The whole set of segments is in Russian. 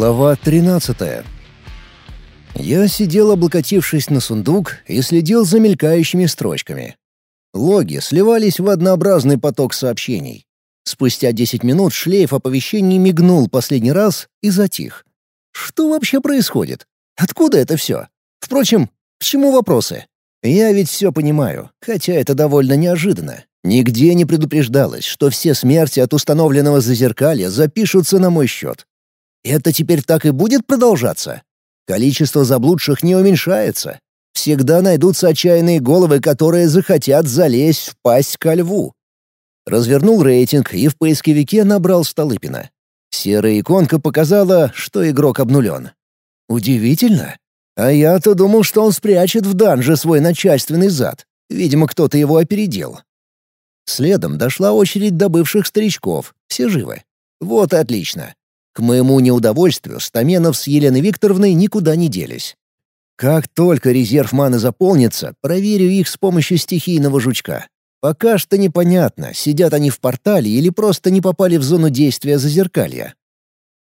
Глава 13 Я сидел, облокотившись на сундук, и следил за мелькающими строчками. Логи сливались в однообразный поток сообщений. Спустя 10 минут шлейф оповещений мигнул последний раз и затих. Что вообще происходит? Откуда это все? Впрочем, к чему вопросы? Я ведь все понимаю, хотя это довольно неожиданно. Нигде не предупреждалось, что все смерти от установленного зазеркалья запишутся на мой счет. Это теперь так и будет продолжаться? Количество заблудших не уменьшается. Всегда найдутся отчаянные головы, которые захотят залезть в пасть ко льву. Развернул рейтинг и в поисковике набрал Столыпина. Серая иконка показала, что игрок обнулен. Удивительно. А я-то думал, что он спрячет в данже свой начальственный зад. Видимо, кто-то его опередил. Следом дошла очередь до бывших старичков. Все живы. Вот отлично. К моему неудовольствию Стаменов с Еленой Викторовной никуда не делись. Как только резерв маны заполнится, проверю их с помощью стихийного жучка. Пока что непонятно, сидят они в портале или просто не попали в зону действия зазеркалья.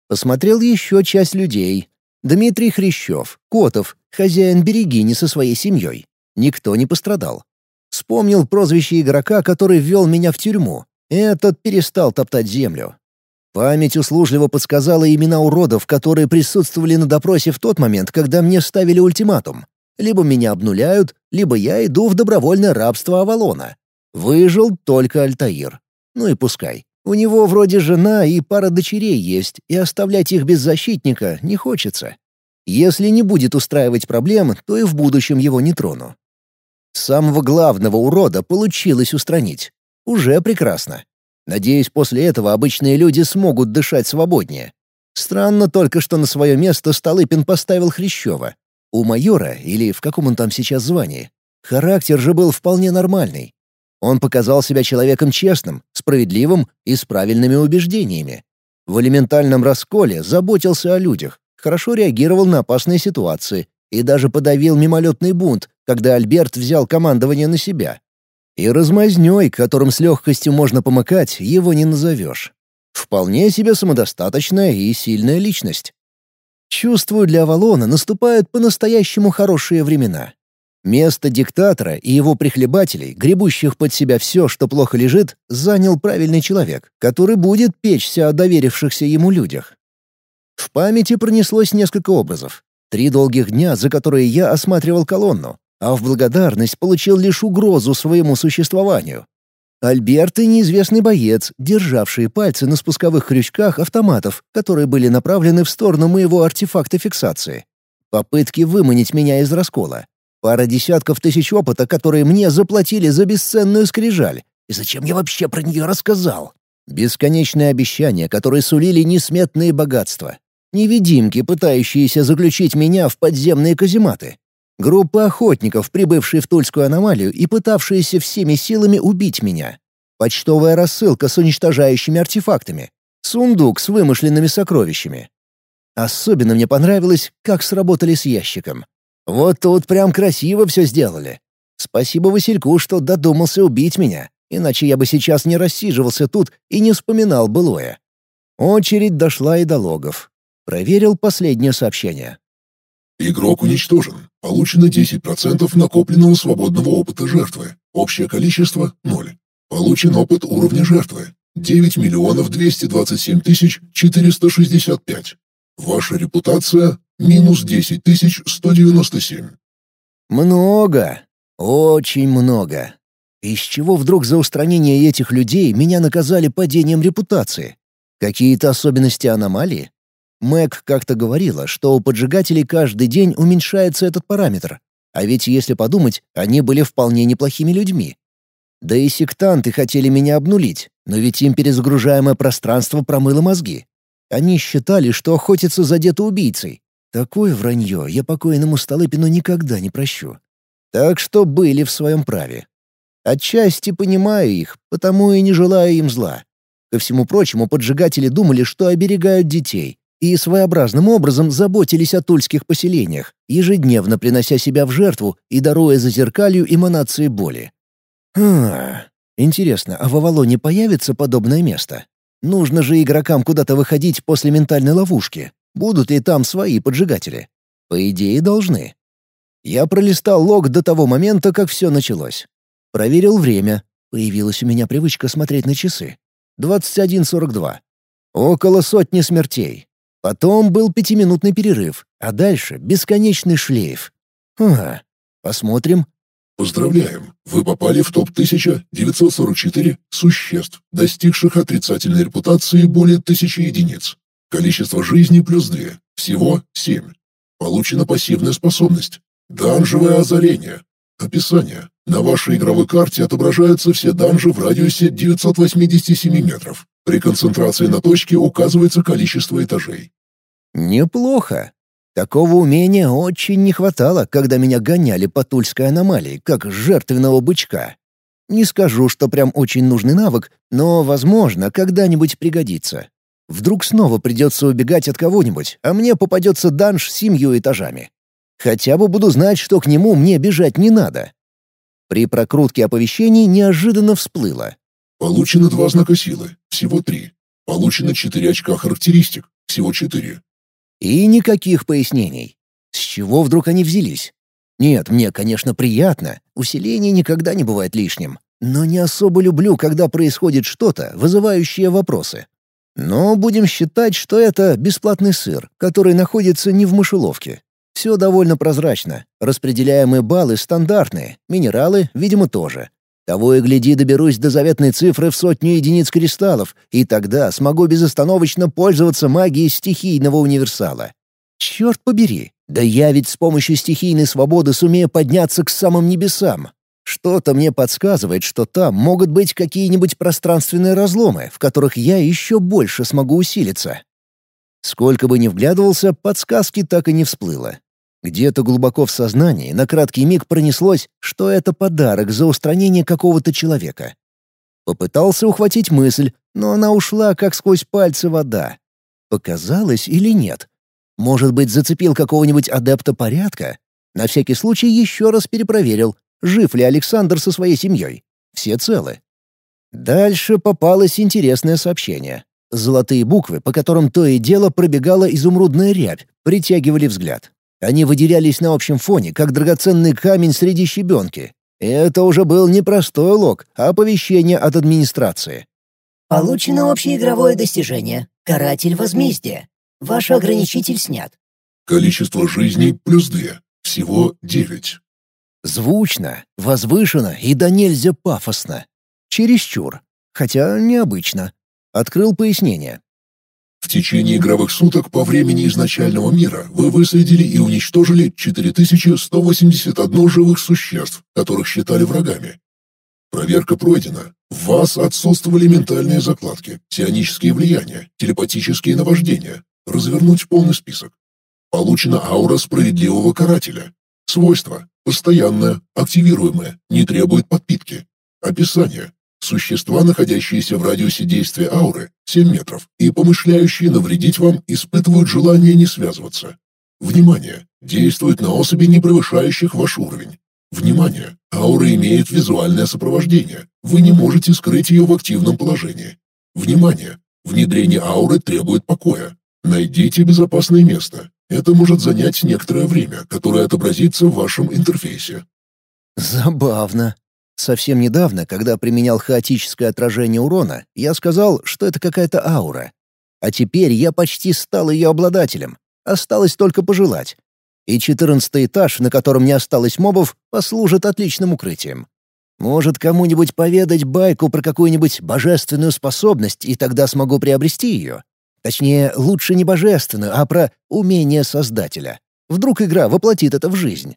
Посмотрел еще часть людей. Дмитрий Хрящев, Котов, хозяин Берегини со своей семьей. Никто не пострадал. Вспомнил прозвище игрока, который ввел меня в тюрьму. Этот перестал топтать землю. Память услужливо подсказала имена уродов, которые присутствовали на допросе в тот момент, когда мне ставили ультиматум. Либо меня обнуляют, либо я иду в добровольное рабство Авалона. Выжил только Альтаир. Ну и пускай. У него вроде жена и пара дочерей есть, и оставлять их без защитника не хочется. Если не будет устраивать проблем, то и в будущем его не трону. Самого главного урода получилось устранить. Уже прекрасно. Надеюсь, после этого обычные люди смогут дышать свободнее. Странно только, что на свое место Столыпин поставил Хрящева. У майора, или в каком он там сейчас звании, характер же был вполне нормальный. Он показал себя человеком честным, справедливым и с правильными убеждениями. В элементальном расколе заботился о людях, хорошо реагировал на опасные ситуации и даже подавил мимолетный бунт, когда Альберт взял командование на себя. И размазнёй, которым с легкостью можно помыкать, его не назовешь. Вполне себе самодостаточная и сильная личность. Чувствую, для Авалона наступают по-настоящему хорошие времена. Место диктатора и его прихлебателей, гребущих под себя все, что плохо лежит, занял правильный человек, который будет печься о доверившихся ему людях. В памяти пронеслось несколько образов. Три долгих дня, за которые я осматривал колонну, а в благодарность получил лишь угрозу своему существованию. Альберт и неизвестный боец, державшие пальцы на спусковых крючках автоматов, которые были направлены в сторону моего артефакта фиксации. Попытки выманить меня из раскола. Пара десятков тысяч опыта, которые мне заплатили за бесценную скрижаль. И зачем я вообще про нее рассказал? Бесконечные обещания, которые сулили несметные богатства. Невидимки, пытающиеся заключить меня в подземные казематы. Группа охотников, прибывшие в Тульскую аномалию и пытавшиеся всеми силами убить меня. Почтовая рассылка с уничтожающими артефактами. Сундук с вымышленными сокровищами. Особенно мне понравилось, как сработали с ящиком. Вот тут прям красиво все сделали. Спасибо Васильку, что додумался убить меня, иначе я бы сейчас не рассиживался тут и не вспоминал былое. Очередь дошла и до логов. Проверил последнее сообщение. Игрок уничтожен. Получено 10% накопленного свободного опыта жертвы. Общее количество — 0. Получен опыт уровня жертвы. 9 миллионов 227 тысяч 465. Ваша репутация — минус 10 тысяч 197. Много. Очень много. Из чего вдруг за устранение этих людей меня наказали падением репутации? Какие-то особенности аномалии? Мэг как-то говорила, что у поджигателей каждый день уменьшается этот параметр. А ведь если подумать, они были вполне неплохими людьми. Да и сектанты хотели меня обнулить, но ведь им перезагружаемое пространство промыло мозги. Они считали, что охотятся за убийцей. Такое вранье я покойному Столыпину никогда не прощу. Так что были в своем праве. Отчасти понимаю их, потому и не желаю им зла. Ко всему прочему, поджигатели думали, что оберегают детей, и своеобразным образом заботились о тульских поселениях, ежедневно принося себя в жертву и даруя зазеркалью эманации боли. А, интересно, а в Авалоне появится подобное место? Нужно же игрокам куда-то выходить после ментальной ловушки. будут ли там свои поджигатели. По идее, должны. Я пролистал лог до того момента, как все началось. Проверил время. Появилась у меня привычка смотреть на часы. 21.42. Около сотни смертей. Потом был пятиминутный перерыв, а дальше бесконечный шлейф. Ага. Посмотрим. Поздравляем! Вы попали в топ-1944 существ, достигших отрицательной репутации более тысячи единиц. Количество жизни плюс 2. Всего 7. Получена пассивная способность. Данжевое озарение. Описание. На вашей игровой карте отображаются все данжи в радиусе 987 метров. При концентрации на точке указывается количество этажей. Неплохо. Такого умения очень не хватало, когда меня гоняли по тульской аномалии, как жертвенного бычка. Не скажу, что прям очень нужный навык, но, возможно, когда-нибудь пригодится. Вдруг снова придется убегать от кого-нибудь, а мне попадется данж с семью этажами. Хотя бы буду знать, что к нему мне бежать не надо. При прокрутке оповещений неожиданно всплыло. Получено два знака силы, всего три. Получено четыре очка характеристик, всего четыре. И никаких пояснений. С чего вдруг они взялись? Нет, мне, конечно, приятно. Усиление никогда не бывает лишним. Но не особо люблю, когда происходит что-то, вызывающее вопросы. Но будем считать, что это бесплатный сыр, который находится не в мышеловке. Все довольно прозрачно. Распределяемые баллы стандартные, минералы, видимо, тоже. Того и гляди, доберусь до заветной цифры в сотню единиц кристаллов, и тогда смогу безостановочно пользоваться магией стихийного универсала. Черт побери, да я ведь с помощью стихийной свободы сумею подняться к самым небесам. Что-то мне подсказывает, что там могут быть какие-нибудь пространственные разломы, в которых я еще больше смогу усилиться. Сколько бы ни вглядывался, подсказки так и не всплыло. Где-то глубоко в сознании на краткий миг пронеслось, что это подарок за устранение какого-то человека. Попытался ухватить мысль, но она ушла, как сквозь пальцы вода. Показалось или нет? Может быть, зацепил какого-нибудь адепта порядка? На всякий случай еще раз перепроверил, жив ли Александр со своей семьей. Все целы. Дальше попалось интересное сообщение. Золотые буквы, по которым то и дело пробегала изумрудная рябь, притягивали взгляд. Они выделялись на общем фоне, как драгоценный камень среди щебенки. Это уже был не простой лог, а оповещение от администрации. Получено общеигровое достижение. Каратель возмездия. Ваш ограничитель снят. Количество жизней плюс две. Всего девять. Звучно, возвышенно и до нельзя пафосно. Чересчур. Хотя необычно. Открыл пояснение. В течение игровых суток по времени изначального мира вы выследили и уничтожили 4181 живых существ, которых считали врагами. Проверка пройдена. В вас отсутствовали ментальные закладки, псионические влияния, телепатические наваждения. Развернуть полный список. Получена аура справедливого карателя. Свойства. Постоянное, активируемое, не требует подпитки. Описание. Существа, находящиеся в радиусе действия ауры, 7 метров, и помышляющие навредить вам, испытывают желание не связываться. Внимание! Действует на особи, не превышающих ваш уровень. Внимание! Аура имеет визуальное сопровождение. Вы не можете скрыть ее в активном положении. Внимание! Внедрение ауры требует покоя. Найдите безопасное место. Это может занять некоторое время, которое отобразится в вашем интерфейсе. Забавно. Совсем недавно, когда применял хаотическое отражение урона, я сказал, что это какая-то аура. А теперь я почти стал ее обладателем. Осталось только пожелать. И четырнадцатый этаж, на котором не осталось мобов, послужит отличным укрытием. Может, кому-нибудь поведать байку про какую-нибудь божественную способность, и тогда смогу приобрести ее? Точнее, лучше не божественную, а про умение создателя. Вдруг игра воплотит это в жизнь.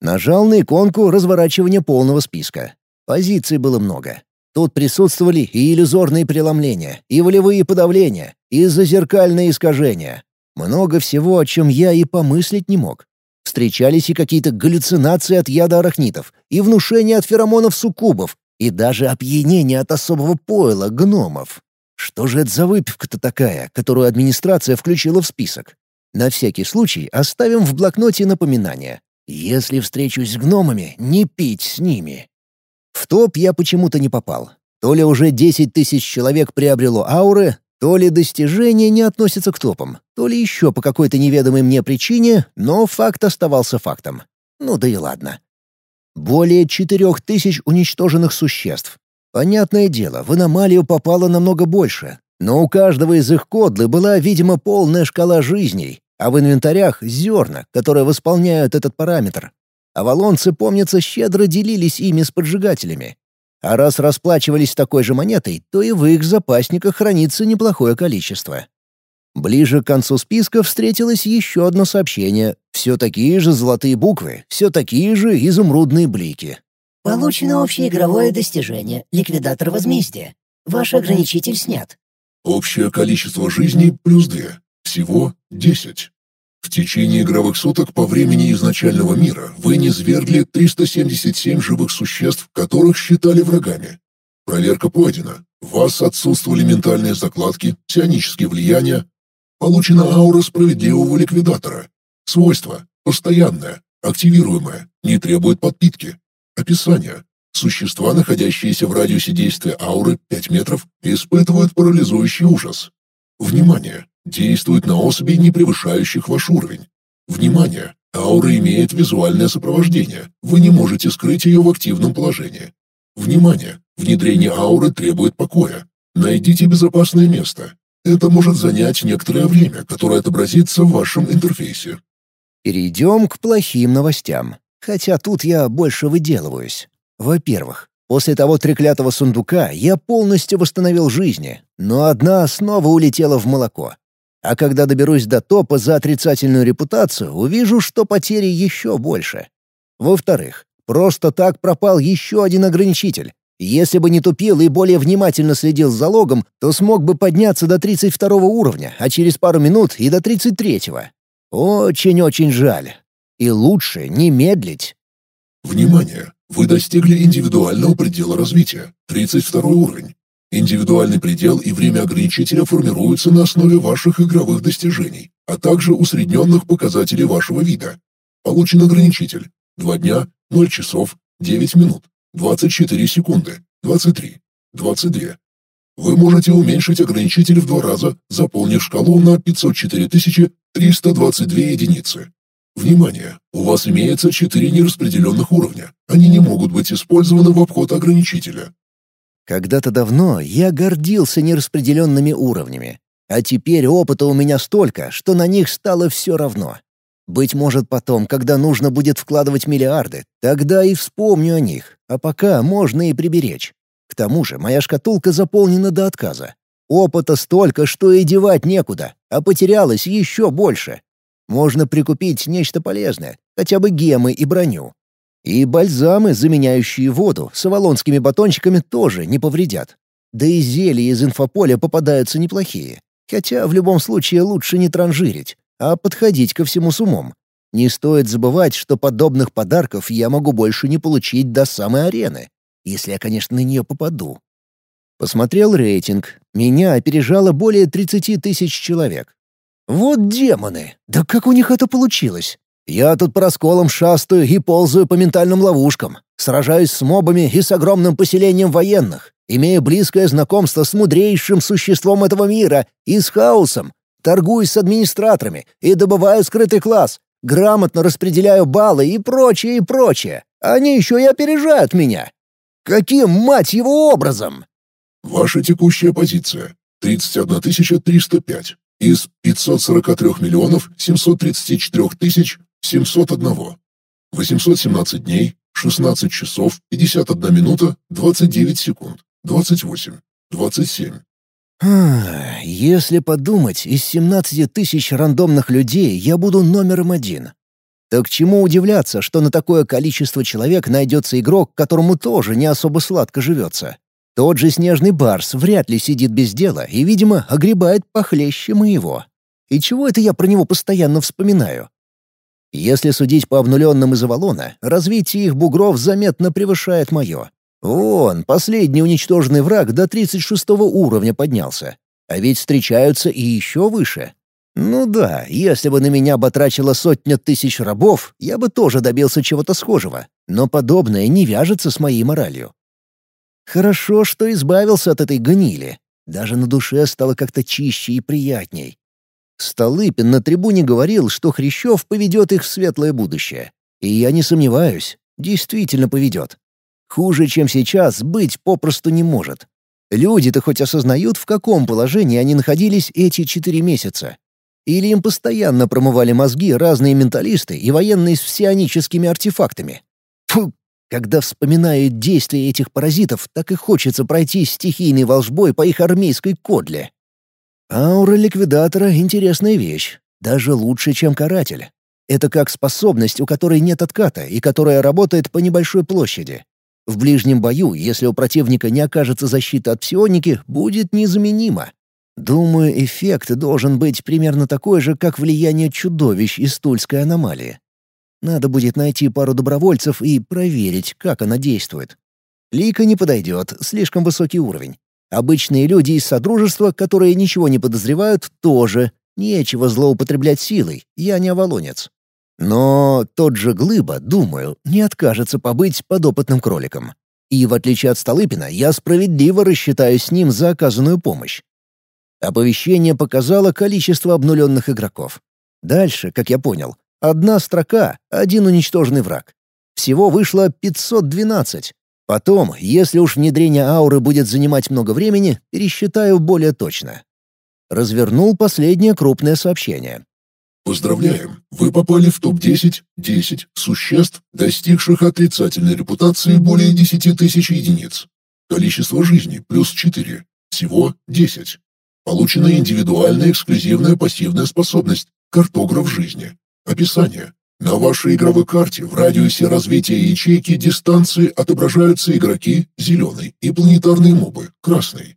Нажал на иконку разворачивания полного списка. Позиций было много. Тут присутствовали и иллюзорные преломления, и волевые подавления, и зазеркальные искажения. Много всего, о чем я и помыслить не мог. Встречались и какие-то галлюцинации от яда арахнитов, и внушения от феромонов суккубов, и даже опьянение от особого пойла гномов. Что же это за выпивка-то такая, которую администрация включила в список? На всякий случай оставим в блокноте напоминание. Если встречусь с гномами, не пить с ними. В топ я почему-то не попал. То ли уже 10 тысяч человек приобрело ауры, То ли достижения не относятся к топам, то ли еще по какой-то неведомой мне причине, но факт оставался фактом. Ну да и ладно. Более четырех тысяч уничтоженных существ. Понятное дело, в аномалию попало намного больше, но у каждого из их кодлы была, видимо, полная шкала жизней, а в инвентарях — зерна, которые восполняют этот параметр. Авалонцы, помнится, щедро делились ими с поджигателями. А раз расплачивались такой же монетой, то и в их запасниках хранится неплохое количество. Ближе к концу списка встретилось еще одно сообщение. Все такие же золотые буквы, все такие же изумрудные блики. Получено общеигровое достижение «Ликвидатор возмездия». Ваш ограничитель снят. Общее количество жизней плюс 2. Всего 10. В течение игровых суток по времени изначального мира вы низвергли 377 живых существ, которых считали врагами. Проверка пройдена. У вас отсутствовали ментальные закладки, псионические влияния. Получена аура справедливого ликвидатора. Свойства. Постоянное. Активируемое. Не требует подпитки. Описание. Существа, находящиеся в радиусе действия ауры 5 метров, испытывают парализующий ужас. Внимание! Действует на особи, не превышающих ваш уровень. Внимание! Аура имеет визуальное сопровождение. Вы не можете скрыть ее в активном положении. Внимание! Внедрение ауры требует покоя. Найдите безопасное место. Это может занять некоторое время, которое отобразится в вашем интерфейсе. Перейдем к плохим новостям. Хотя тут я больше выделываюсь. Во-первых, после того треклятого сундука я полностью восстановил жизни, но одна снова улетела в молоко. А когда доберусь до топа за отрицательную репутацию, увижу, что потери еще больше. Во-вторых, просто так пропал еще один ограничитель. Если бы не тупил и более внимательно следил за логом, то смог бы подняться до 32 уровня, а через пару минут и до 33-го. Очень-очень жаль. И лучше не медлить. Внимание! Вы достигли индивидуального предела развития, 32 уровень. Индивидуальный предел и время ограничителя формируются на основе ваших игровых достижений, а также усредненных показателей вашего вида. Получен ограничитель. 2 дня, 0 часов, 9 минут, 24 секунды, 23, 22. Вы можете уменьшить ограничитель в два раза, заполнив шкалу на 504 322 единицы. Внимание! У вас имеется четыре нераспределенных уровня. Они не могут быть использованы в обход ограничителя. Когда-то давно я гордился нераспределенными уровнями, а теперь опыта у меня столько, что на них стало все равно. Быть может, потом, когда нужно будет вкладывать миллиарды, тогда и вспомню о них, а пока можно и приберечь. К тому же моя шкатулка заполнена до отказа. Опыта столько, что и девать некуда, а потерялось еще больше. Можно прикупить нечто полезное, хотя бы гемы и броню. И бальзамы, заменяющие воду, с авалонскими батончиками тоже не повредят. Да и зелья из инфополя попадаются неплохие. Хотя в любом случае лучше не транжирить, а подходить ко всему с умом. Не стоит забывать, что подобных подарков я могу больше не получить до самой арены, если я, конечно, на нее попаду. Посмотрел рейтинг. Меня опережало более 30 тысяч человек. Вот демоны! Да как у них это получилось? Я тут по расколам шастаю и ползаю по ментальным ловушкам, сражаюсь с мобами и с огромным поселением военных, имея близкое знакомство с мудрейшим существом этого мира и с хаосом, торгуюсь с администраторами и добываю скрытый класс, грамотно распределяю баллы и прочее, и прочее. Они еще и опережают меня. Каким, мать его, образом? Ваша текущая позиция — 31 305 из 543 миллионов 734 тысяч 701. 817 дней, 16 часов, 51 минута, 29 секунд, 28, 27. Если подумать, из 17 тысяч рандомных людей я буду номером один. Так чему удивляться, что на такое количество человек найдется игрок, которому тоже не особо сладко живется? Тот же снежный барс вряд ли сидит без дела и, видимо, огребает похлеще моего. И чего это я про него постоянно вспоминаю? Если судить по обнуленным из Авалона, развитие их бугров заметно превышает мое. Вон, последний уничтоженный враг до 36 уровня поднялся. А ведь встречаются и еще выше. Ну да, если бы на меня батрачила сотня тысяч рабов, я бы тоже добился чего-то схожего. Но подобное не вяжется с моей моралью. Хорошо, что избавился от этой гнили. Даже на душе стало как-то чище и приятней. Столыпин на трибуне говорил, что Хрящев поведет их в светлое будущее. И я не сомневаюсь, действительно поведет. Хуже, чем сейчас, быть попросту не может. Люди-то хоть осознают, в каком положении они находились эти четыре месяца. Или им постоянно промывали мозги разные менталисты и военные с всеоническими артефактами. Фу, когда вспоминаю действия этих паразитов, так и хочется пройти стихийной волжбой по их армейской кодле. Аура ликвидатора — интересная вещь, даже лучше, чем каратель. Это как способность, у которой нет отката и которая работает по небольшой площади. В ближнем бою, если у противника не окажется защиты от псионики, будет незаменимо. Думаю, эффект должен быть примерно такой же, как влияние чудовищ из Тульской аномалии. Надо будет найти пару добровольцев и проверить, как она действует. Лика не подойдет, слишком высокий уровень. Обычные люди из Содружества, которые ничего не подозревают, тоже. Нечего злоупотреблять силой, я не оволонец. Но тот же Глыба, думаю, не откажется побыть подопытным кроликом. И в отличие от Столыпина, я справедливо рассчитаю с ним за оказанную помощь. Оповещение показало количество обнуленных игроков. Дальше, как я понял, одна строка, один уничтоженный враг. Всего вышло 512. Потом, если уж внедрение ауры будет занимать много времени, пересчитаю более точно. Развернул последнее крупное сообщение. Поздравляем! Вы попали в топ-10 10 существ, достигших отрицательной репутации более 10 тысяч единиц. Количество жизни – плюс 4. Всего 10. Получена индивидуальная эксклюзивная пассивная способность – картограф жизни. Описание. На вашей игровой карте в радиусе развития ячейки дистанции отображаются игроки – зеленый, и планетарные мобы – красный.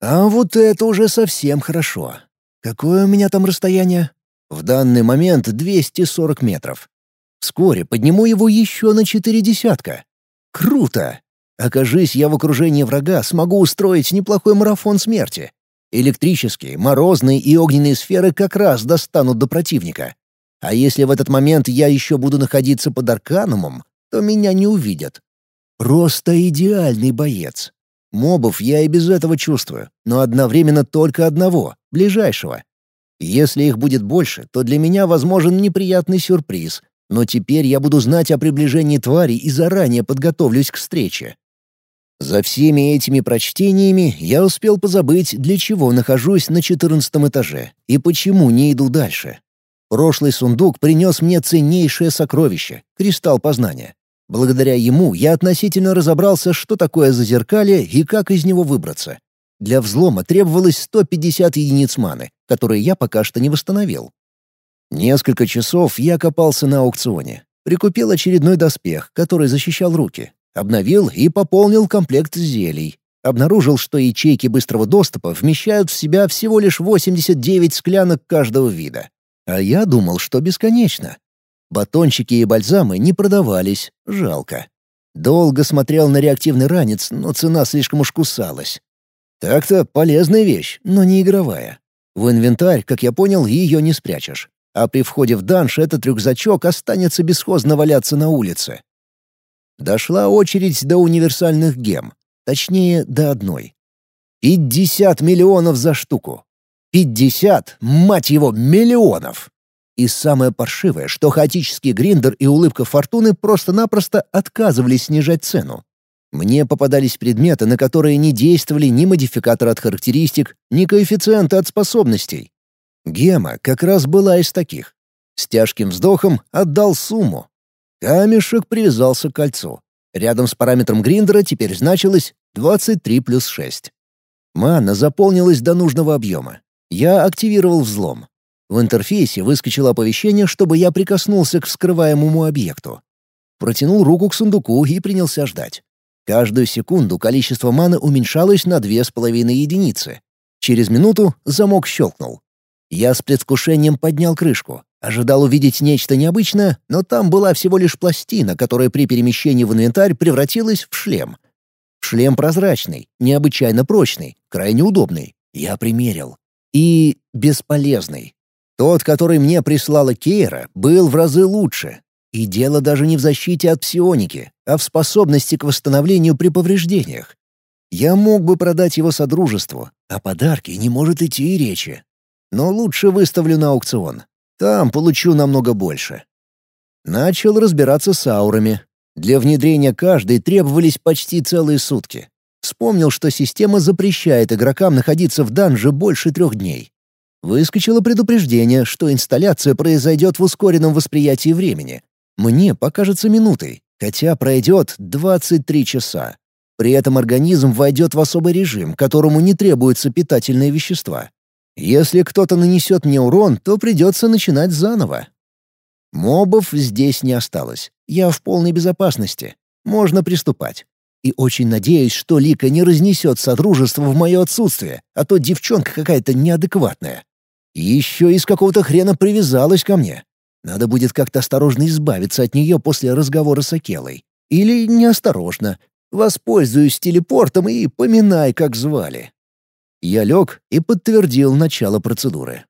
А вот это уже совсем хорошо. Какое у меня там расстояние? В данный момент 240 метров. Вскоре подниму его еще на четыре десятка. Круто! Окажись я в окружении врага, смогу устроить неплохой марафон смерти. Электрические, морозные и огненные сферы как раз достанут до противника. А если в этот момент я еще буду находиться под арканумом, то меня не увидят. Просто идеальный боец. Мобов я и без этого чувствую, но одновременно только одного, ближайшего. Если их будет больше, то для меня возможен неприятный сюрприз, но теперь я буду знать о приближении твари и заранее подготовлюсь к встрече. За всеми этими прочтениями я успел позабыть, для чего нахожусь на четырнадцатом этаже и почему не иду дальше. Прошлый сундук принес мне ценнейшее сокровище — кристалл познания. Благодаря ему я относительно разобрался, что такое зазеркалье и как из него выбраться. Для взлома требовалось 150 единиц маны, которые я пока что не восстановил. Несколько часов я копался на аукционе. Прикупил очередной доспех, который защищал руки. Обновил и пополнил комплект зелий. Обнаружил, что ячейки быстрого доступа вмещают в себя всего лишь 89 склянок каждого вида. А я думал, что бесконечно. Батончики и бальзамы не продавались, жалко. Долго смотрел на реактивный ранец, но цена слишком уж кусалась. Так-то полезная вещь, но не игровая. В инвентарь, как я понял, ее не спрячешь. А при входе в данж этот рюкзачок останется бесхозно валяться на улице. Дошла очередь до универсальных гем. Точнее, до одной. Пятьдесят миллионов за штуку. Пятьдесят, мать его, миллионов! И самое паршивое, что хаотический гриндер и улыбка фортуны просто-напросто отказывались снижать цену. Мне попадались предметы, на которые не действовали ни модификатор от характеристик, ни коэффициенты от способностей. Гема как раз была из таких. С тяжким вздохом отдал сумму. Камешек привязался к кольцу. Рядом с параметром гриндера теперь значилось 23 плюс 6. Мана заполнилась до нужного объема. Я активировал взлом. В интерфейсе выскочило оповещение, чтобы я прикоснулся к вскрываемому объекту. Протянул руку к сундуку и принялся ждать. Каждую секунду количество маны уменьшалось на две с половиной единицы. Через минуту замок щелкнул. Я с предвкушением поднял крышку. Ожидал увидеть нечто необычное, но там была всего лишь пластина, которая при перемещении в инвентарь превратилась в шлем. Шлем прозрачный, необычайно прочный, крайне удобный. Я примерил. И бесполезный. Тот, который мне прислала Кейра, был в разы лучше, и дело даже не в защите от псионики, а в способности к восстановлению при повреждениях. Я мог бы продать его Содружеству, а подарки не может идти и речи. Но лучше выставлю на аукцион. Там получу намного больше. Начал разбираться с аурами. Для внедрения каждой требовались почти целые сутки. Вспомнил, что система запрещает игрокам находиться в данже больше трех дней. Выскочило предупреждение, что инсталляция произойдет в ускоренном восприятии времени. Мне покажется минутой, хотя пройдет 23 часа. При этом организм войдет в особый режим, которому не требуются питательные вещества. Если кто-то нанесет мне урон, то придется начинать заново. Мобов здесь не осталось. Я в полной безопасности. Можно приступать. И очень надеюсь, что Лика не разнесет содружество в мое отсутствие, а то девчонка какая-то неадекватная. И еще из какого-то хрена привязалась ко мне. Надо будет как-то осторожно избавиться от нее после разговора с Акелой. Или неосторожно. Воспользуюсь телепортом и поминай, как звали. Я лег и подтвердил начало процедуры.